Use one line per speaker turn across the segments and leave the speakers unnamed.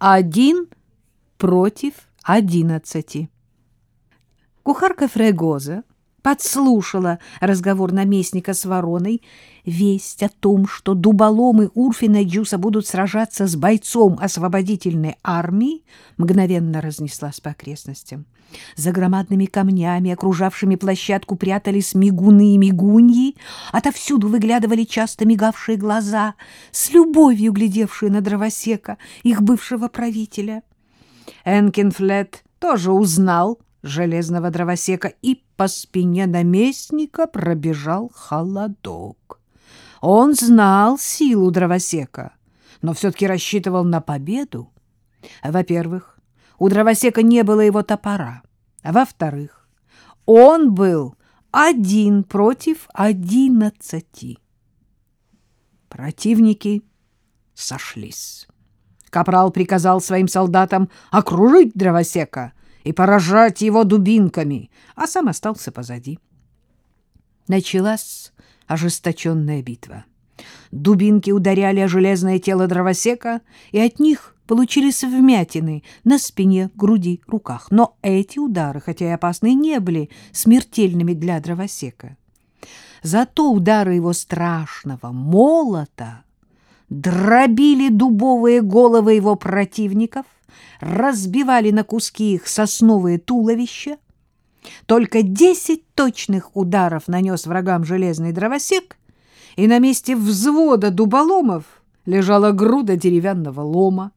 один против одиннадцати. Кухарка Фрегоза подслушала разговор наместника с вороной. Весть о том, что дуболомы Урфина Джуса будут сражаться с бойцом освободительной армии, мгновенно разнеслась по окрестностям. За громадными камнями, окружавшими площадку, прятались мигуны и мигуньи. Отовсюду выглядывали часто мигавшие глаза, с любовью глядевшие на дровосека, их бывшего правителя. Энкинфлет тоже узнал железного дровосека, и по спине наместника пробежал холодок. Он знал силу дровосека, но все-таки рассчитывал на победу. Во-первых, у дровосека не было его топора. Во-вторых, он был один против одиннадцати. Противники сошлись. Капрал приказал своим солдатам окружить дровосека и поражать его дубинками, а сам остался позади. Началась ожесточенная битва. Дубинки ударяли о железное тело дровосека, и от них получились вмятины на спине, груди, руках. Но эти удары, хотя и опасные, не были смертельными для дровосека. Зато удары его страшного молота дробили дубовые головы его противников, разбивали на куски их сосновые туловища. Только десять точных ударов нанес врагам железный дровосек, и на месте взвода дуболомов лежала груда деревянного лома,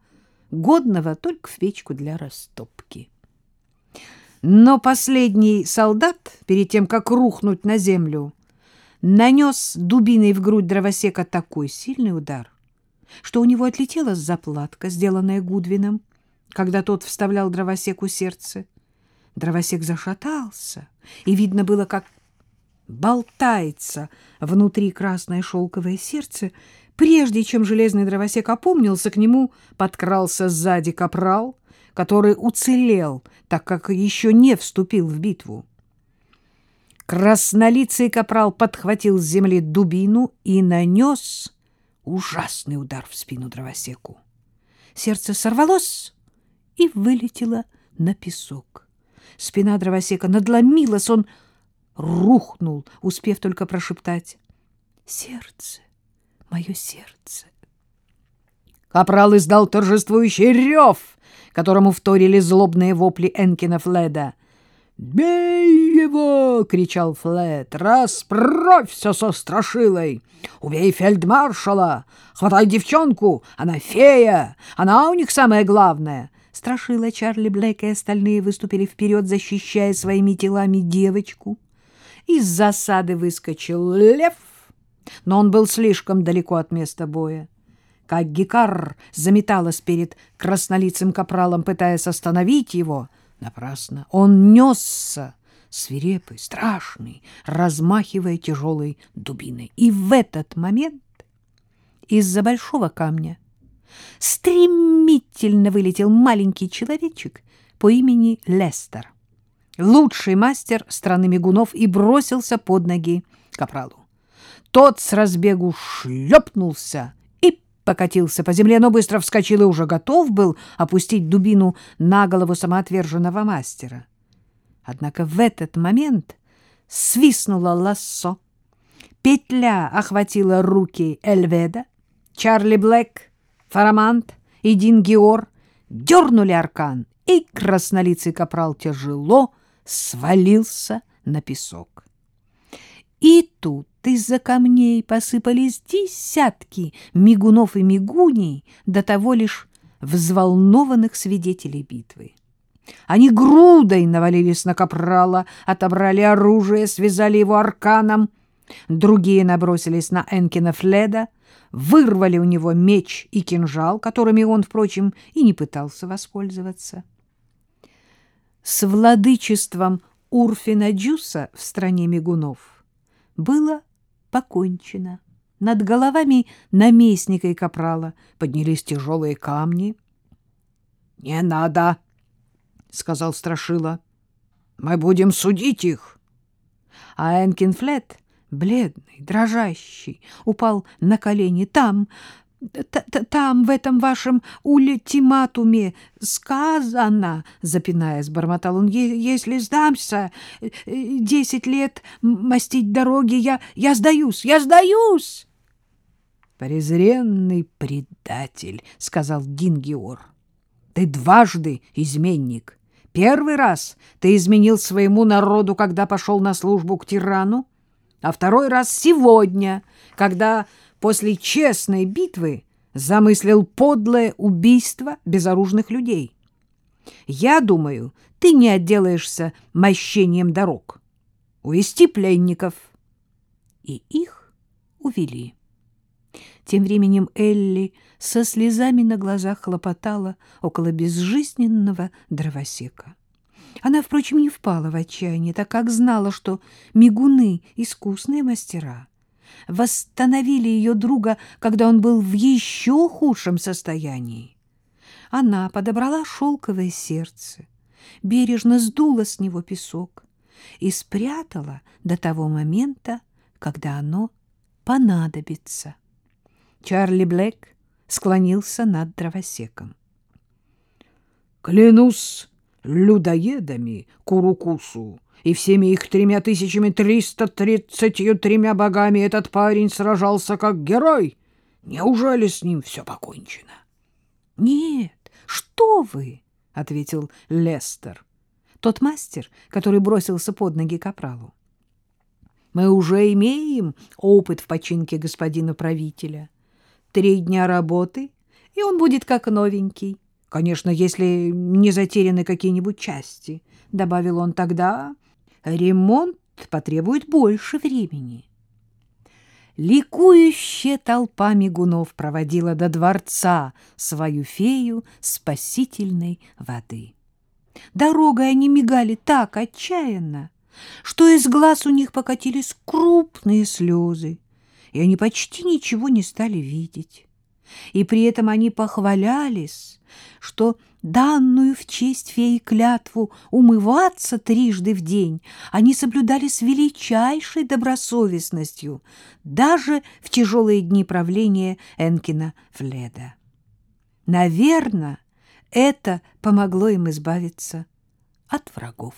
годного только в печку для растопки. Но последний солдат, перед тем, как рухнуть на землю, нанес дубиной в грудь дровосека такой сильный удар, что у него отлетела заплатка, сделанная Гудвином, когда тот вставлял дровосеку сердце. Дровосек зашатался, и видно было, как болтается внутри красное шелковое сердце. Прежде чем железный дровосек опомнился, к нему подкрался сзади капрал, который уцелел, так как еще не вступил в битву. Краснолицый капрал подхватил с земли дубину и нанес ужасный удар в спину дровосеку. Сердце сорвалось и вылетело на песок. Спина дровосека надломилась, он рухнул, успев только прошептать «Сердце, мое сердце». Капрал издал торжествующий рев, которому вторили злобные вопли Энкина Фледа. «Бей его!» — кричал Флет. «Расправься со страшилой! Убей фельдмаршала! Хватай девчонку! Она фея! Она у них самое главное!» Страшила Чарли Блэк и остальные выступили вперед, защищая своими телами девочку. Из засады выскочил лев, но он был слишком далеко от места боя. Как Гикар заметалась перед краснолицым капралом, пытаясь остановить его, напрасно. Он несся, свирепый, страшный, размахивая тяжелой дубиной. И в этот момент из-за большого камня стремительно вылетел маленький человечек по имени Лестер лучший мастер страны мигунов, и бросился под ноги капралу. Тот с разбегу шлепнулся и покатился по земле, но быстро вскочил и уже готов был опустить дубину на голову самоотверженного мастера. Однако в этот момент свистнуло лассо. Петля охватила руки Эльведа, Чарли Блэк, Фарамант и Дин Геор дернули аркан, и краснолицый капрал тяжело свалился на песок. И тут из-за камней посыпались десятки мигунов и мигуней, до того лишь взволнованных свидетелей битвы. Они грудой навалились на капрала, отобрали оружие, связали его арканом. Другие набросились на Энкина Фледа, вырвали у него меч и кинжал, которыми он, впрочем, и не пытался воспользоваться с владычеством Урфина Джуса в стране мигунов было покончено. Над головами наместника и капрала поднялись тяжелые камни. — Не надо, — сказал Страшила. — Мы будем судить их. А Энкинфлет, бледный, дрожащий, упал на колени. Там, там, в этом вашем ультиматуме сказано, запинаясь, бормотал он, если сдамся, э, десять лет мастить дороги, я, я сдаюсь, я сдаюсь.
Презренный предатель, сказал Дингиор. Ты дважды изменник. Первый раз ты изменил своему народу, когда пошел на службу к тирану, а второй раз сегодня, когда после честной битвы замыслил подлое убийство безоружных людей. Я думаю, ты не отделаешься мощением дорог. Увести пленников. И их увели.
Тем временем Элли со слезами на глазах хлопотала около безжизненного дровосека. Она, впрочем, не впала в отчаяние, так как знала, что мигуны — искусные мастера — восстановили ее друга, когда он был в еще худшем состоянии. Она подобрала шелковое сердце, бережно сдула с него песок и спрятала до того момента, когда оно понадобится. Чарли Блэк склонился над дровосеком.
«Клянусь людоедами, Курукусу, и всеми их тремя тысячами триста тридцатью тремя богами этот парень сражался как герой. Неужели с ним все покончено?
— Нет, что вы, — ответил Лестер, тот мастер, который бросился под ноги капралу. — Мы уже имеем опыт в починке господина правителя. Три дня работы, и он будет как новенький. Конечно, если не затеряны какие-нибудь части, — добавил он тогда, ремонт потребует больше времени. Ликующая толпа мигунов проводила до дворца свою фею спасительной воды. Дорогой они мигали так отчаянно, что из глаз у них покатились крупные слезы, и они почти ничего не стали видеть. И при этом они похвалялись, что данную в честь феи клятву умываться трижды в день они соблюдали с величайшей добросовестностью, даже в тяжелые дни правления Энкина Фледа. Наверное, это помогло им избавиться от врагов.